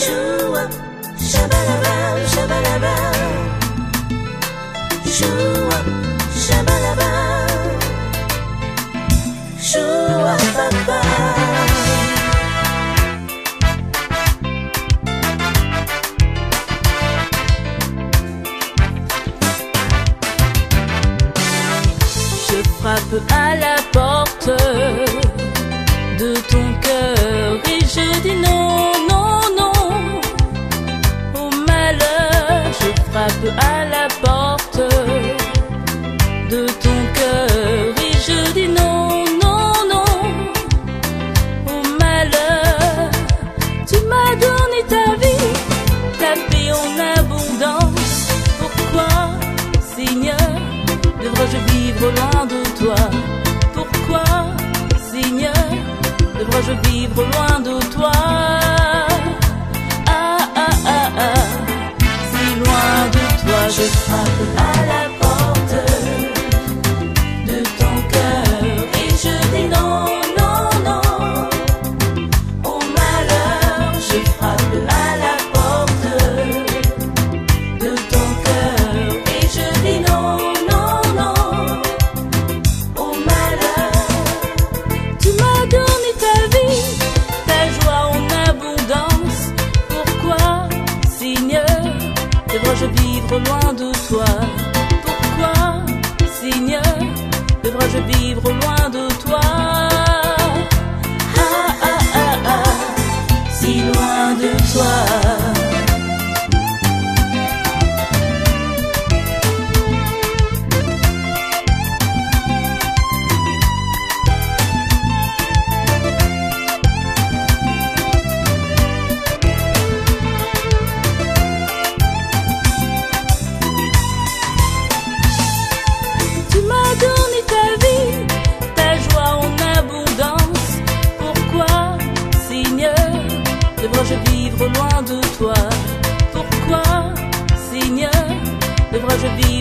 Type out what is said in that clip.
Joue, shabalabam, shabalabam. Joue, shabalabam. Joue, papa. Je frappe à la porte. trop loin de toi. Pourquoi, Seigneur, devrais-je vivre loin de toi? trop loin de toi. Pourquoi, Seigneur, devrais-je vivre loin de toi? Ah, ah, ah, ah, si loin de toi. devrais-je vivre